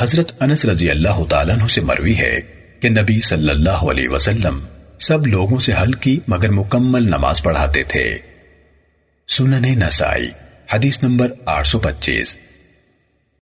حضرت انس رضی اللہ تعالیٰ عنہ سے مروی ہے کہ نبی صلی اللہ علیہ وسلم سب لوگوں سے ہلکی مگر مکمل نماز پڑھاتے تھے۔ سنن نسائی، حدیث نمبر آٹھ سو پچیس۔